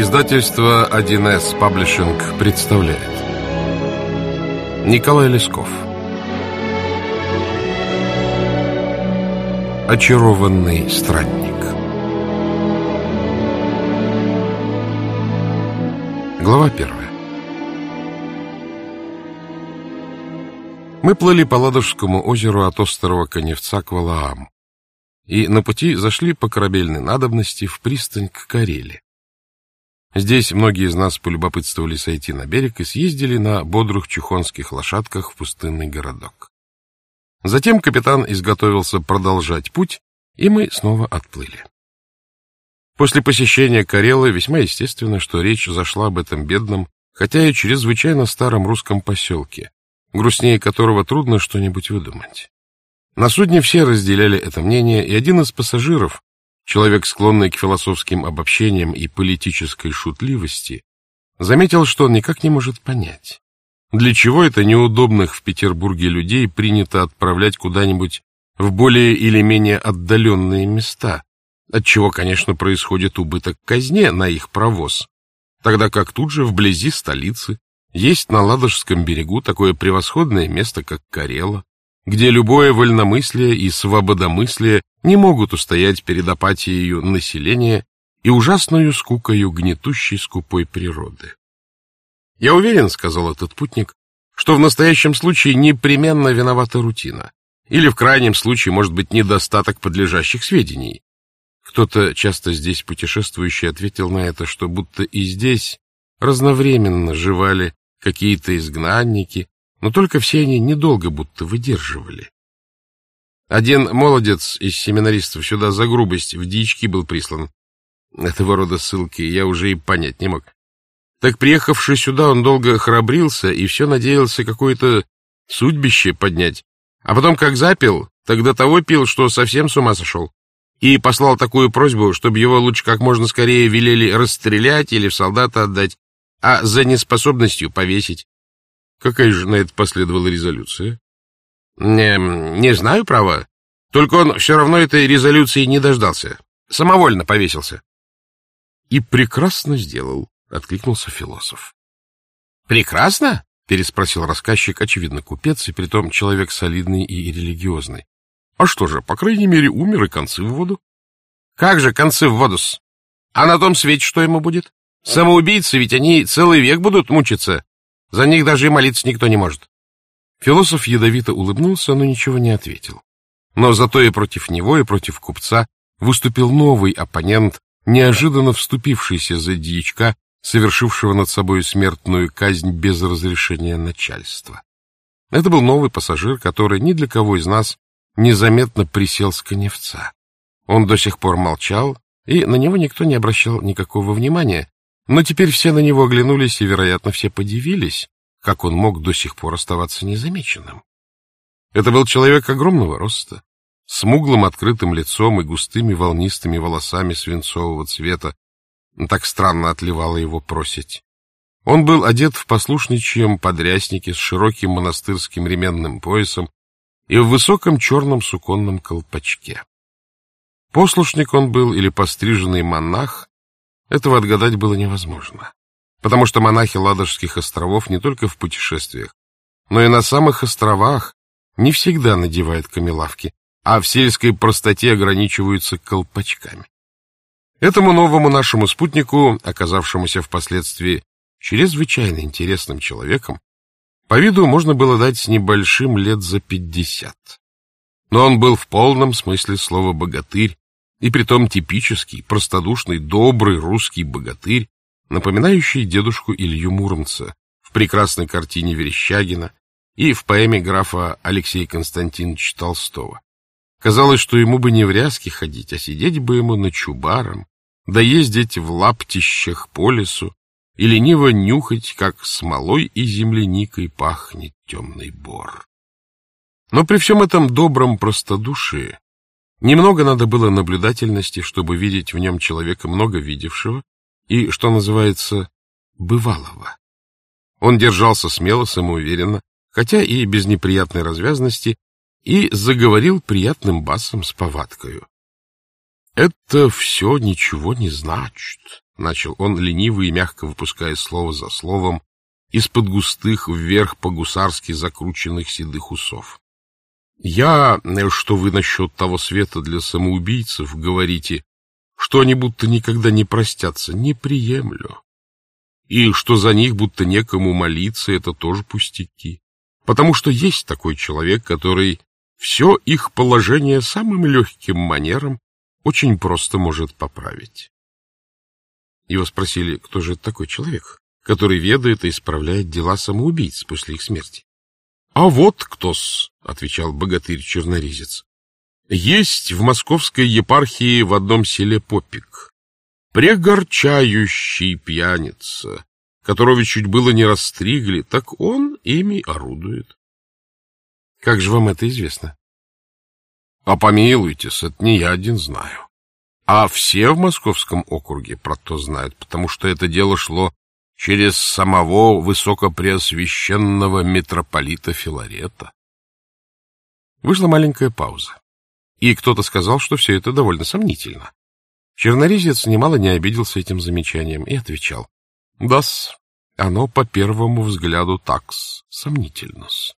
Издательство 1С Паблишинг представляет. Николай Лесков. Очарованный странник. Глава первая. Мы плыли по Ладожскому озеру от острова Коневца к Валааму и на пути зашли по корабельной надобности в пристань к Кареле. Здесь многие из нас полюбопытствовали сойти на берег и съездили на бодрых чухонских лошадках в пустынный городок. Затем капитан изготовился продолжать путь, и мы снова отплыли. После посещения Карелы весьма естественно, что речь зашла об этом бедном, хотя и чрезвычайно старом русском поселке, грустнее которого трудно что-нибудь выдумать. На судне все разделяли это мнение, и один из пассажиров, человек, склонный к философским обобщениям и политической шутливости, заметил, что он никак не может понять, для чего это неудобных в Петербурге людей принято отправлять куда-нибудь в более или менее отдаленные места, от чего, конечно, происходит убыток казне на их провоз, тогда как тут же, вблизи столицы, есть на Ладожском берегу такое превосходное место, как Карела, где любое вольномыслие и свободомыслие не могут устоять перед апатией населения и ужасною скукою гнетущей скупой природы. «Я уверен, — сказал этот путник, — что в настоящем случае непременно виновата рутина, или в крайнем случае может быть недостаток подлежащих сведений. Кто-то, часто здесь путешествующий, ответил на это, что будто и здесь разновременно жевали какие-то изгнанники, но только все они недолго будто выдерживали. Один молодец из семинаристов сюда за грубость в дички был прислан. Этого рода ссылки я уже и понять не мог. Так, приехавший сюда, он долго храбрился и все надеялся какое-то судьбище поднять. А потом, как запил, тогда того пил, что совсем с ума сошел. И послал такую просьбу, чтобы его лучше как можно скорее велели расстрелять или в солдата отдать, а за неспособностью повесить. Какая же на это последовала резолюция? Не, не знаю, право. Только он все равно этой резолюции не дождался. Самовольно повесился. И прекрасно сделал, откликнулся философ. Прекрасно? переспросил рассказчик, очевидно, купец, и притом человек солидный и религиозный. А что же, по крайней мере, умер и концы в воду. Как же концы в воду-с? А на том свете что ему будет? Самоубийцы, ведь они целый век будут мучиться. За них даже и молиться никто не может. Философ ядовито улыбнулся, но ничего не ответил. Но зато и против него, и против купца выступил новый оппонент, неожиданно вступившийся за дьячка, совершившего над собой смертную казнь без разрешения начальства. Это был новый пассажир, который ни для кого из нас незаметно присел с коневца. Он до сих пор молчал, и на него никто не обращал никакого внимания, но теперь все на него оглянулись, и, вероятно, все подивились, как он мог до сих пор оставаться незамеченным. Это был человек огромного роста, смуглым открытым лицом и густыми волнистыми волосами свинцового цвета. Так странно отливала его просить. Он был одет в послушничьем подряснике с широким монастырским ременным поясом и в высоком черном суконном колпачке. Послушник он был или постриженный монах, этого отгадать было невозможно, потому что монахи Ладожских островов не только в путешествиях, но и на самых островах не всегда надевают камелавки, а в сельской простоте ограничиваются колпачками. Этому новому нашему спутнику, оказавшемуся впоследствии чрезвычайно интересным человеком, по виду можно было дать с небольшим лет за пятьдесят. Но он был в полном смысле слова богатырь и притом типический, простодушный, добрый русский богатырь, напоминающий дедушку Илью Муромца в прекрасной картине Верещагина и в поэме графа Алексея Константиновича Толстого. Казалось, что ему бы не в ряске ходить, а сидеть бы ему на чубаром, да ездить в лаптищах по лесу и лениво нюхать, как смолой и земляникой пахнет темный бор. Но при всем этом добром простодушии Немного надо было наблюдательности, чтобы видеть в нем человека много видевшего и, что называется, бывалого. Он держался смело, самоуверенно, хотя и без неприятной развязности, и заговорил приятным басом с повадкою. — Это все ничего не значит, — начал он, лениво и мягко выпуская слово за словом, из-под густых вверх по-гусарски закрученных седых усов. Я, что вы насчет того света для самоубийцев говорите, что они будто никогда не простятся, не приемлю. И что за них будто некому молиться, это тоже пустяки. Потому что есть такой человек, который все их положение самым легким манером очень просто может поправить. Его спросили, кто же это такой человек, который ведает и исправляет дела самоубийц после их смерти. — А вот кто-с, — отвечал богатырь-черноризец. — Есть в московской епархии в одном селе попик, прегорчающий пьяница, которого чуть было не расстригли, так он ими орудует. — Как же вам это известно? — А помилуйтесь, это не я один знаю. А все в московском округе про то знают, потому что это дело шло через самого высокопреосвященного митрополита Филарета. Вышла маленькая пауза, и кто-то сказал, что все это довольно сомнительно. Черноризец немало не обиделся этим замечанием и отвечал. Да-с, оно по первому взгляду такс, сомнительно-с.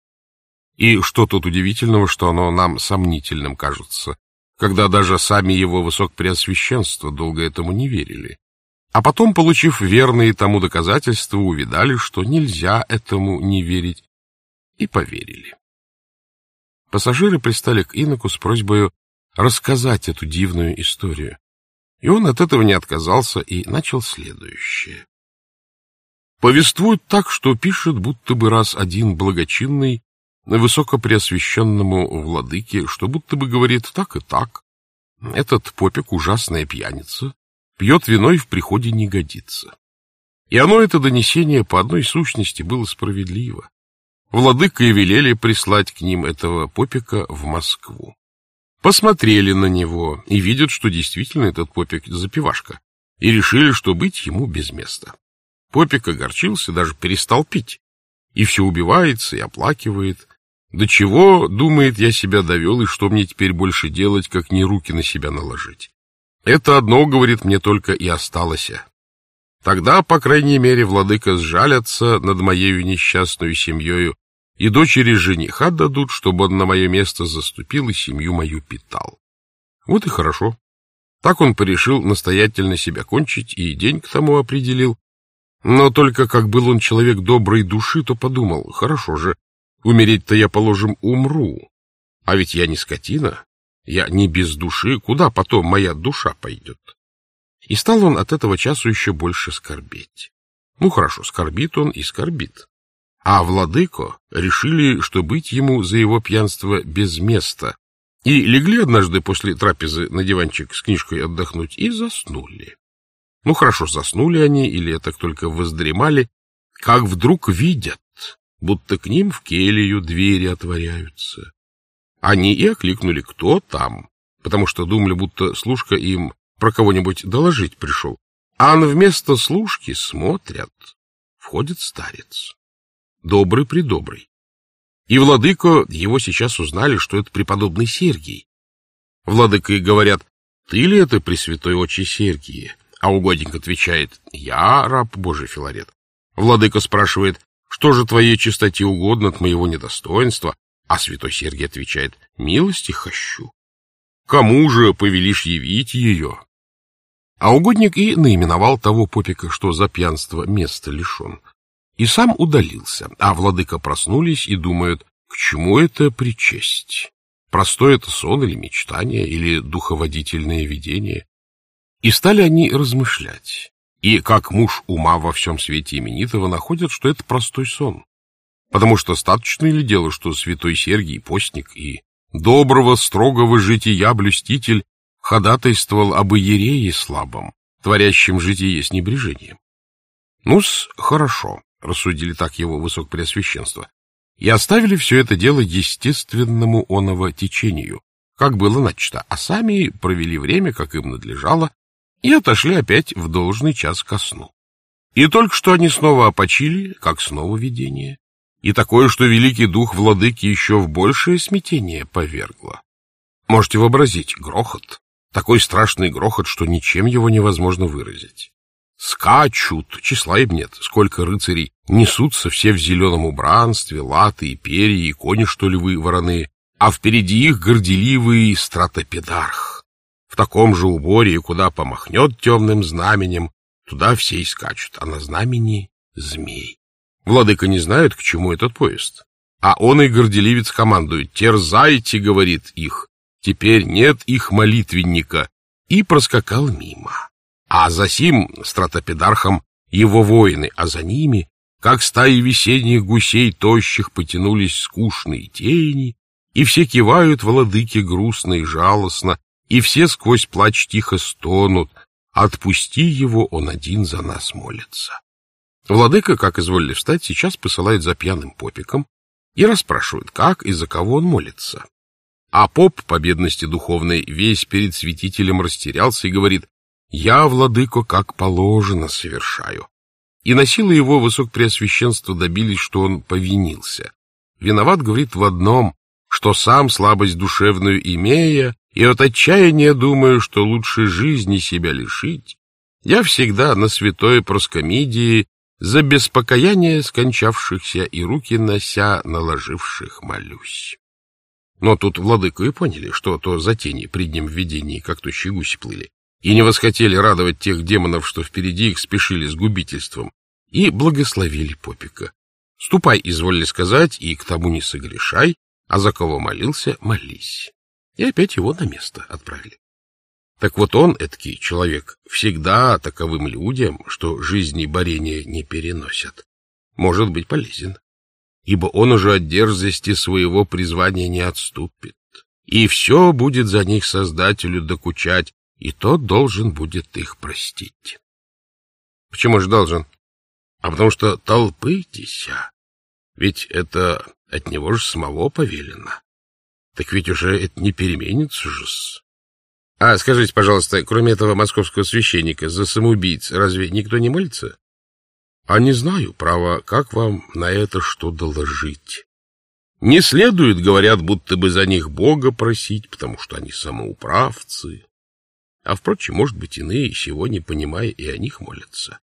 И что тут удивительного, что оно нам сомнительным кажется, когда даже сами его высокопреосвященства долго этому не верили. А потом, получив верные тому доказательства, увидали, что нельзя этому не верить, и поверили. Пассажиры пристали к иноку с просьбой рассказать эту дивную историю. И он от этого не отказался и начал следующее. Повествует так, что пишет, будто бы раз один благочинный высокопреосвященному владыке, что будто бы говорит так и так. Этот попик ужасная пьяница, пьет вино и в приходе не годится. И оно, это донесение, по одной сущности было справедливо. Владыка и велели прислать к ним этого попика в Москву. Посмотрели на него и видят, что действительно этот попик запивашка, и решили, что быть ему без места. Попик огорчился, даже перестал пить, и все убивается и оплакивает, до чего, думает, я себя довел, и что мне теперь больше делать, как не руки на себя наложить? Это одно, говорит, мне только и осталось. Тогда, по крайней мере, владыка сжалятся над моею несчастную семьей, и дочери жениха дадут, чтобы он на мое место заступил и семью мою питал. Вот и хорошо. Так он порешил настоятельно себя кончить и день к тому определил. Но только как был он человек доброй души, то подумал, хорошо же, Умереть-то я, положим, умру. А ведь я не скотина, я не без души, куда потом моя душа пойдет? И стал он от этого часу еще больше скорбеть. Ну, хорошо, скорбит он и скорбит. А владыко решили, что быть ему за его пьянство без места, и легли однажды после трапезы на диванчик с книжкой отдохнуть и заснули. Ну, хорошо, заснули они, или так только воздремали, как вдруг видят, будто к ним в келью двери отворяются. Они и окликнули, кто там, потому что думали, будто служка им про кого-нибудь доложить пришел. А вместо служки смотрят. Входит старец. Добрый-предобрый. И владыко его сейчас узнали, что это преподобный Сергий. Владыка и говорят, ты ли это пресвятой отче Сергии? А угодник отвечает, я раб Божий Филарет. Владыка спрашивает, что же твоей чистоте угодно от моего недостоинства? А святой Сергий отвечает, милости хочу. Кому же повелишь явить ее? А угодник и наименовал того попика, что за пьянство место лишен. И сам удалился, а владыка проснулись и думают, к чему это причесть? Простое это сон или мечтание, или духоводительное видение? И стали они размышлять. И как муж ума во всем свете именитого находят, что это простой сон. Потому что достаточно ли дело, что святой Сергий, постник и доброго, строгого жития блюститель ходатайствовал об иерее слабом, творящем житие с небрежением? Ну-с, хорошо, рассудили так его высокопреосвященство, и оставили все это дело естественному оного течению, как было начато, а сами провели время, как им надлежало, и отошли опять в должный час ко сну. И только что они снова опочили, как снова видение, и такое, что великий дух владыки еще в большее смятение повергло. Можете вообразить грохот, такой страшный грохот, что ничем его невозможно выразить. Скачут, числа им нет, сколько рыцарей, несутся все в зеленом убранстве, латы и перья, и кони, что ли, вы, вороные, а впереди их горделивый стратопедарх. В таком же уборе, куда помахнет темным знаменем, туда все и скачут, а на знамени — змей. Владыка не знает, к чему этот поезд. А он и горделивец командует. «Терзайте», — говорит их. Теперь нет их молитвенника. И проскакал мимо а за сим стратопедархом его воины, а за ними, как стаи весенних гусей тощих, потянулись скучные тени, и все кивают владыке грустно и жалостно, и все сквозь плач тихо стонут. Отпусти его, он один за нас молится. Владыка, как изволили встать, сейчас посылает за пьяным попиком и расспрашивает, как и за кого он молится. А поп, по бедности духовной, весь перед святителем растерялся и говорит, я, владыко, как положено совершаю. И на силы его высокопреосвященства добились, что он повинился. Виноват, говорит, в одном, что сам слабость душевную имея, и от отчаяния думаю, что лучше жизни себя лишить, я всегда на святой проскомидии за беспокояние скончавшихся и руки нося наложивших молюсь. Но тут владыку и поняли, что то за тени при днем введении, как тощие гуси плыли, и не восхотели радовать тех демонов, что впереди их спешили с губительством, и благословили Попика. Ступай, изволили сказать, и к тому не согрешай, а за кого молился, молись. И опять его на место отправили. Так вот он, эдакий человек, всегда таковым людям, что жизни борения не переносят, может быть полезен, ибо он уже от дерзости своего призвания не отступит, и все будет за них Создателю докучать, и тот должен будет их простить. Почему же должен? А потому что толпытесь, ведь это от него же самого повелено. Так ведь уже это не переменится же. А скажите, пожалуйста, кроме этого московского священника, за самоубийц разве никто не молится? А не знаю, право, как вам на это что доложить. Не следует, говорят, будто бы за них Бога просить, потому что они самоуправцы. А, впрочем, может быть, иные, не понимая, и о них молятся.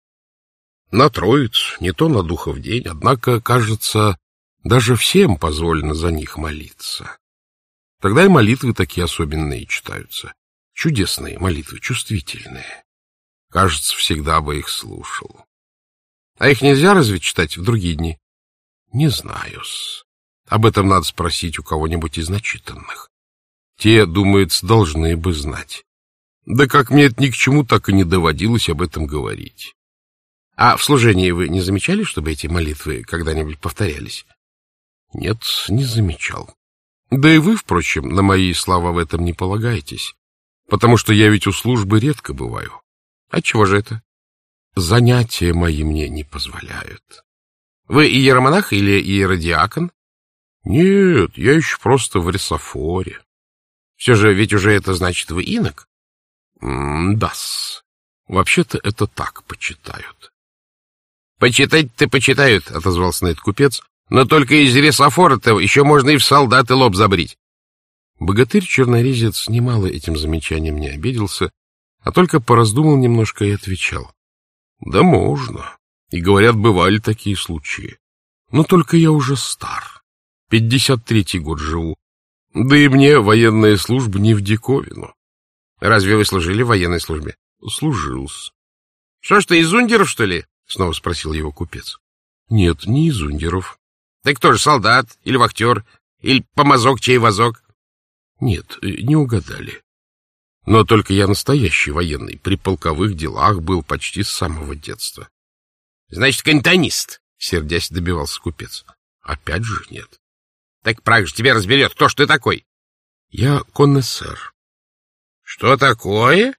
На троицу, не то на духов день, однако, кажется, даже всем позволено за них молиться. Тогда и молитвы такие особенные читаются. Чудесные молитвы, чувствительные. Кажется, всегда бы их слушал. А их нельзя разве читать в другие дни? Не знаю-с. Об этом надо спросить у кого-нибудь из начитанных. Те, думается, должны бы знать. Да как мне это ни к чему так и не доводилось об этом говорить. А в служении вы не замечали, чтобы эти молитвы когда-нибудь повторялись? Нет, не замечал. Да и вы, впрочем, на мои слова в этом не полагаетесь, потому что я ведь у службы редко бываю. Отчего же это? Занятия мои мне не позволяют. Вы иеромонах или иеродиакон? Нет, я еще просто в ресофоре. Все же ведь уже это значит вы инок. Да-с. Вообще-то это так почитают. Почитать-то почитают, отозвался на это купец, но только из ресофора-то еще можно и в солдаты лоб забрить. Богатырь-чернорезец немало этим замечанием не обиделся, а только пораздумал немножко и отвечал. — Да можно. И, говорят, бывали такие случаи. Но только я уже стар. Пятьдесят третий год живу. Да и мне военная служба не в диковину. Разве вы служили в военной службе? Служил-с. Что ж ты, из ундеров, что ли? Снова спросил его купец. Нет, не из ундеров. Так кто же, солдат или вахтер? Или помазок чей вазок? Нет, э, не угадали. Но только я настоящий военный, при полковых делах был почти с самого детства. Значит, кантонист, сердясь добивался купец. Опять же нет. Так прах же тебя разберет, кто ж ты такой? Я коннессер. Что такое?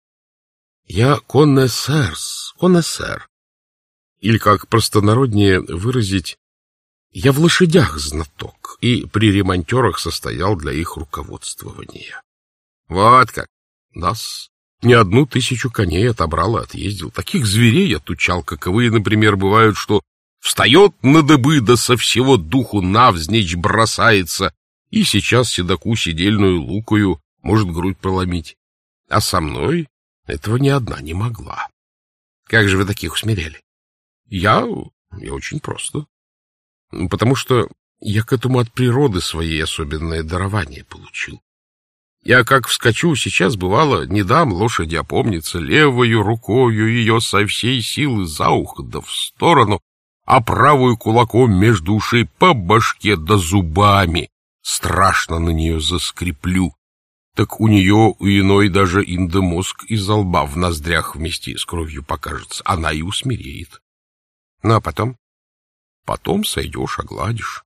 Я коннессерс, коннессер. Или, как простонароднее выразить, я в лошадях знаток и при ремонтерах состоял для их руководствования. Вот как? Нас не одну тысячу коней отобрал и отъездил. Таких зверей я тучал, каковые, например, бывают, что встает на дыбы, да со всего духу навзничь бросается, и сейчас седоку сидельную лукою может грудь проломить а со мной этого ни одна не могла. Как же вы таких усмиряли? Я... я очень просто. Потому что я к этому от природы своей особенное дарование получил. Я как вскочу, сейчас бывало, не дам лошади опомниться, левою рукою ее со всей силы за ухо да в сторону, а правую кулаком между ушей по башке да зубами. Страшно на нее заскреплю. Так у нее у иной даже индомозг из лба в ноздрях вместе с кровью покажется. Она и усмиреет. Ну, а потом? Потом сойдешь, огладишь.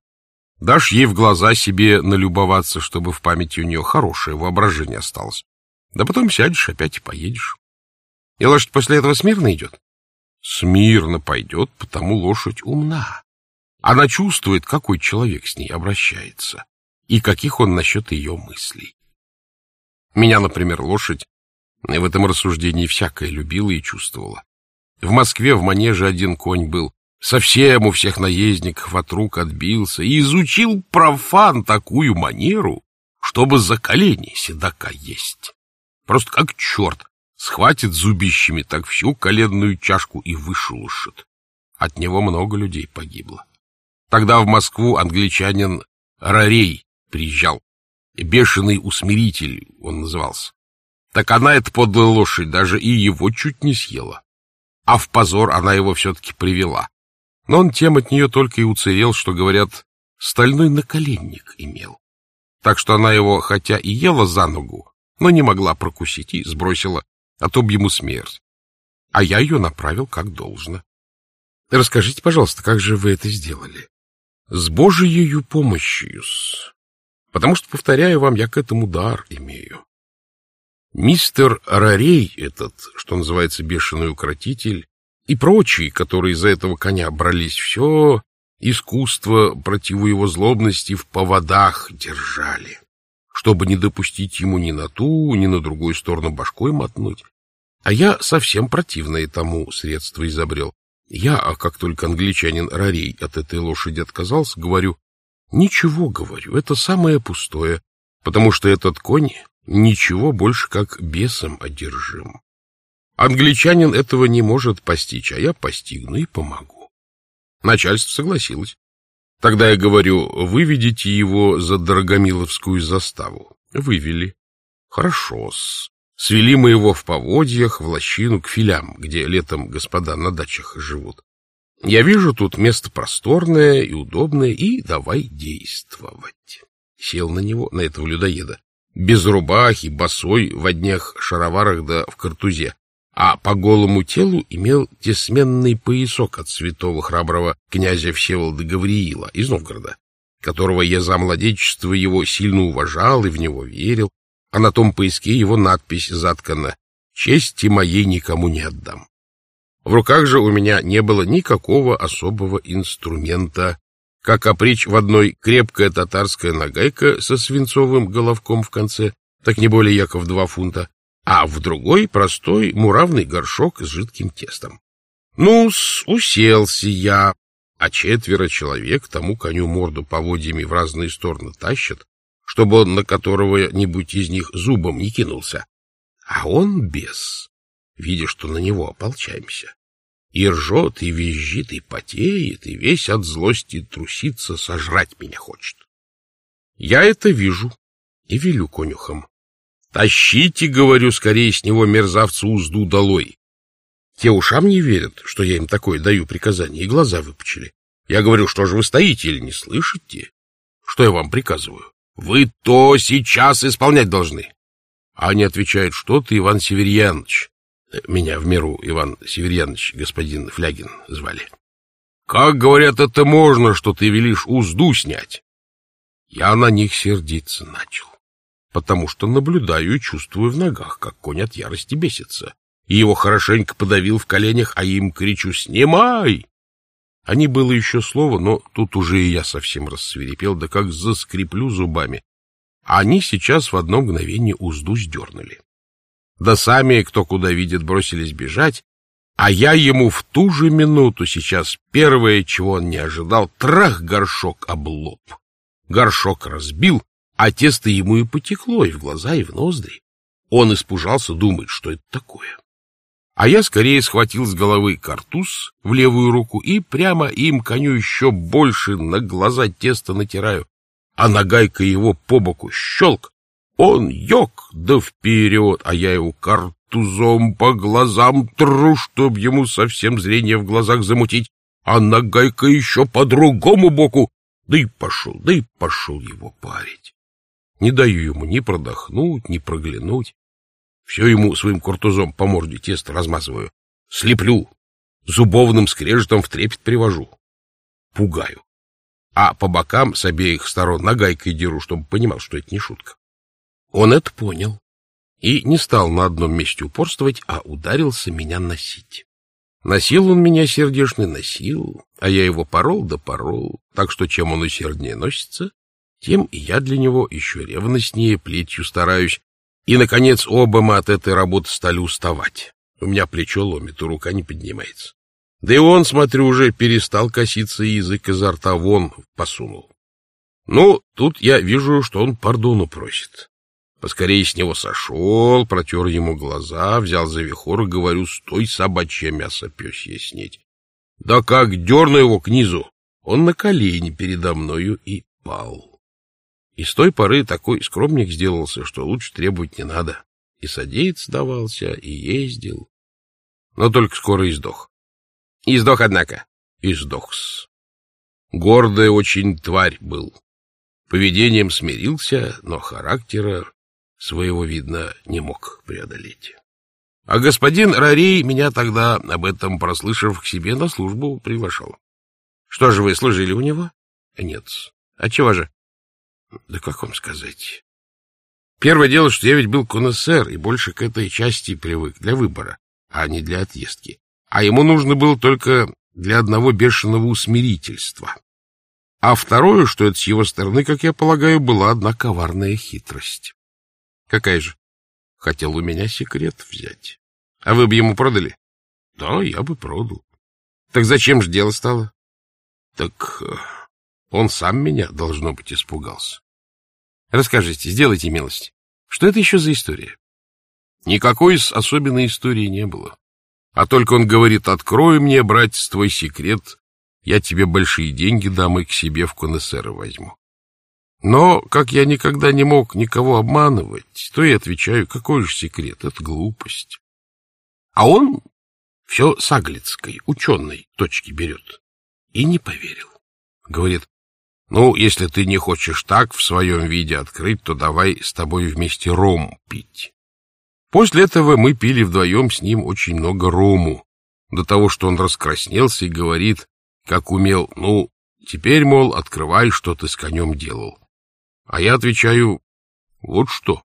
Дашь ей в глаза себе налюбоваться, чтобы в памяти у нее хорошее воображение осталось. Да потом сядешь опять и поедешь. И лошадь после этого смирно идет? Смирно пойдет, потому лошадь умна. Она чувствует, какой человек с ней обращается и каких он насчет ее мыслей. Меня, например, лошадь в этом рассуждении всякое любила и чувствовала. В Москве в манеже один конь был, Совсем у всех наездников от рук отбился и изучил профан такую манеру, чтобы за колени седока есть. Просто как черт схватит зубищами так всю коленную чашку и вышелушит. От него много людей погибло. Тогда в Москву англичанин Рарей приезжал. Бешеный усмиритель он назывался. Так она, эта подлая лошадь, даже и его чуть не съела. А в позор она его все-таки привела. Но он тем от нее только и уцелел, что, говорят, стальной наколенник имел. Так что она его, хотя и ела за ногу, но не могла прокусить и сбросила, а то б ему смерть. А я ее направил как должно. Расскажите, пожалуйста, как же вы это сделали? С Божией помощью -с. Потому что, повторяю вам, я к этому дар имею. Мистер Рарей этот, что называется бешеный укротитель, и прочие, которые из-за этого коня брались, все искусство противу его злобности в поводах держали, чтобы не допустить ему ни на ту, ни на другую сторону башкой мотнуть. А я совсем противное тому средство изобрел. Я, а как только англичанин Рарей от этой лошади отказался, говорю, ничего, говорю, это самое пустое, потому что этот конь ничего больше как бесом одержим. Англичанин этого не может постичь, а я постигну и помогу. Начальство согласилось. Тогда я говорю, выведите его за Дорогомиловскую заставу. Вывели. Хорошо-с. Свели мы его в поводьях, в лощину, к филям, где летом господа на дачах живут. Я вижу тут место просторное и удобное, и давай действовать. Сел на него, на этого людоеда, без рубахи, босой, в одних шароварах да в картузе а по голому телу имел тесменный поясок от святого храброго князя Всеволода Гавриила из Новгорода, которого я за младенчество его сильно уважал и в него верил, а на том пояске его надпись заткана «Чести моей никому не отдам». В руках же у меня не было никакого особого инструмента, как опричь в одной крепкая татарская нагайка со свинцовым головком в конце, так не более яков два фунта, а в другой простой муравный горшок с жидким тестом. ну уселся я, а четверо человек тому коню морду поводьями в разные стороны тащат, чтобы он на которого-нибудь из них зубом не кинулся. А он без, видя, что на него ополчаемся. И ржет, и визжит, и потеет, и весь от злости трусится, сожрать меня хочет. Я это вижу и велю конюхам. Тащите, говорю, скорее с него мерзавца узду долой. Те ушам не верят, что я им такое даю приказание, и глаза выпучили. Я говорю, что же вы стоите или не слышите? Что я вам приказываю? Вы то сейчас исполнять должны. Они отвечают, что ты, Иван Северьянович. Меня в меру Иван Северьянович, господин Флягин, звали. Как, говорят, это можно, что ты велишь узду снять? Я на них сердиться начал потому что наблюдаю и чувствую в ногах, как конь от ярости бесится. И его хорошенько подавил в коленях, а им кричу «Снимай!». Они было еще слово, но тут уже и я совсем рассверепел, да как заскреплю зубами. Они сейчас в одно мгновение узду сдернули. Да сами, кто куда видит, бросились бежать, а я ему в ту же минуту сейчас первое, чего он не ожидал, трах горшок об лоб. Горшок разбил, а тесто ему и потекло и в глаза, и в ноздри. Он испужался, думает, что это такое. А я скорее схватил с головы картуз в левую руку и прямо им коню еще больше на глаза тесто натираю, а нагайка его по боку щелк. Он йог, да вперед, а я его картузом по глазам тру, чтоб ему совсем зрение в глазах замутить, а нагайка еще по другому боку. Да и пошел, да и пошел его парить. Не даю ему ни продохнуть, ни проглянуть. Все ему своим куртузом по морде тесто размазываю. Слеплю. Зубовным скрежетом в трепет привожу. Пугаю. А по бокам с обеих сторон нагайкой деру, чтобы понимал, что это не шутка. Он это понял. И не стал на одном месте упорствовать, а ударился меня носить. Носил он меня сердечный, носил, а я его порол да порол, так что чем он усерднее носится, тем и я для него еще ревностнее плетью стараюсь, и, наконец, оба мы от этой работы стали уставать. У меня плечо ломит, и рука не поднимается. Да и он, смотрю, уже перестал коситься, и язык изо рта вон посунул. Ну, тут я вижу, что он пардону просит. Поскорее с него сошел, протер ему глаза, взял за вихор и говорю, стой, собачье мясо пёсье снеть. Да как дерну его к низу, он на колени передо мною и пал. И с той поры такой скромник сделался, что лучше требовать не надо. И садиться давался, и ездил. Но только скоро и сдох. И сдох, однако. И сдох-с. Гордая очень тварь был. Поведением смирился, но характера своего, видно, не мог преодолеть. А господин Рарей меня тогда, об этом прослышав, к себе на службу приглашал. — Что же вы служили у него? — Нет. — А чего же? Да как вам сказать? Первое дело, что я ведь был конноссер и больше к этой части привык для выбора, а не для отъездки. А ему нужно было только для одного бешеного усмирительства. А второе, что это с его стороны, как я полагаю, была одна коварная хитрость. Какая же? Хотел у меня секрет взять. А вы бы ему продали? Да, я бы продал. Так зачем же дело стало? Так э, он сам меня, должно быть, испугался. Расскажите, сделайте милость. Что это еще за история? Никакой особенной истории не было. А только он говорит, открой мне, братец, твой секрет, я тебе большие деньги дам и к себе в конессеры возьму. Но, как я никогда не мог никого обманывать, то я отвечаю, какой же секрет, это глупость. А он все с аглицкой, ученой точки берет. И не поверил. Говорит, ну, если ты не хочешь так в своем виде открыть, то давай с тобой вместе ром пить. После этого мы пили вдвоем с ним очень много рому, до того, что он раскраснелся и говорит, как умел, ну, теперь, мол, открывай, что ты с конем делал. А я отвечаю, вот что.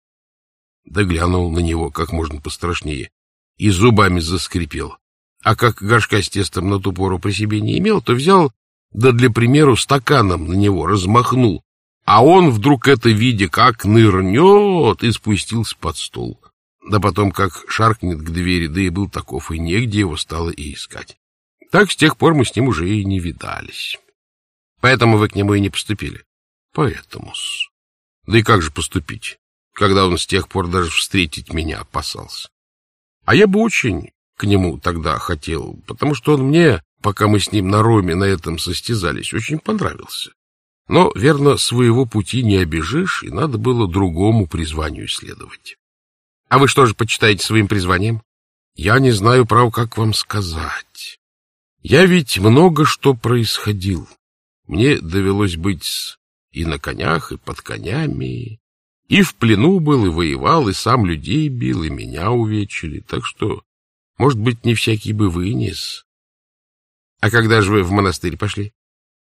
Да глянул на него как можно пострашнее и зубами заскрипел. А как горшка с тестом на ту пору при себе не имел, то взял да для примеру стаканом на него размахнул, а он вдруг это, видя, как нырнет, и спустился под стол. Да потом как шаркнет к двери, да и был таков, и негде его стало и искать. Так с тех пор мы с ним уже и не видались. Поэтому вы к нему и не поступили. Поэтому-с. Да и как же поступить, когда он с тех пор даже встретить меня опасался? А я бы очень к нему тогда хотел, потому что он мне пока мы с ним на роме на этом состязались, очень понравился. Но, верно, своего пути не обижишь, и надо было другому призванию следовать. А вы что же почитаете своим призванием? Я не знаю, прав, как вам сказать. Я ведь много что происходил. Мне довелось быть и на конях, и под конями, и в плену был, и воевал, и сам людей бил, и меня увечили, так что, может быть, не всякий бы вынес. А когда же вы в монастырь пошли?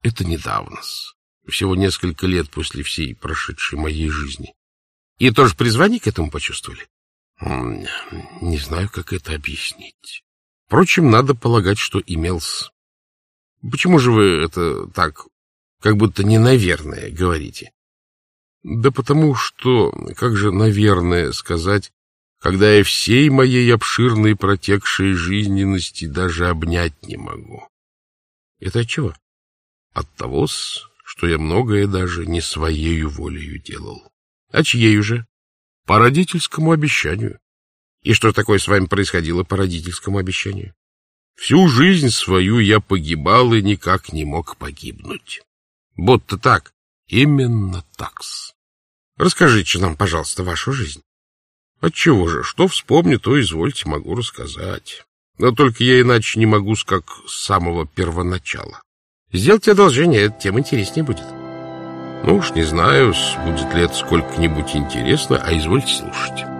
Это недавно -с. Всего несколько лет после всей прошедшей моей жизни. И тоже призвание к этому почувствовали? Не знаю, как это объяснить. Впрочем, надо полагать, что имелся. Почему же вы это так, как будто не наверное, говорите? Да потому что, как же наверное сказать, когда я всей моей обширной протекшей жизненности даже обнять не могу. Это от чего? От того что я многое даже не своею волею делал. А чьей уже? По родительскому обещанию. И что такое с вами происходило по родительскому обещанию? Всю жизнь свою я погибал и никак не мог погибнуть. Будто так. Именно такс. Расскажите нам, пожалуйста, вашу жизнь. Отчего же? Что вспомню, то извольте, могу рассказать. Но только я иначе не могу, как с самого первоначала. Сделайте одолжение, тем интереснее будет. Ну уж не знаю, будет ли это сколько-нибудь интересно, а извольте слушать.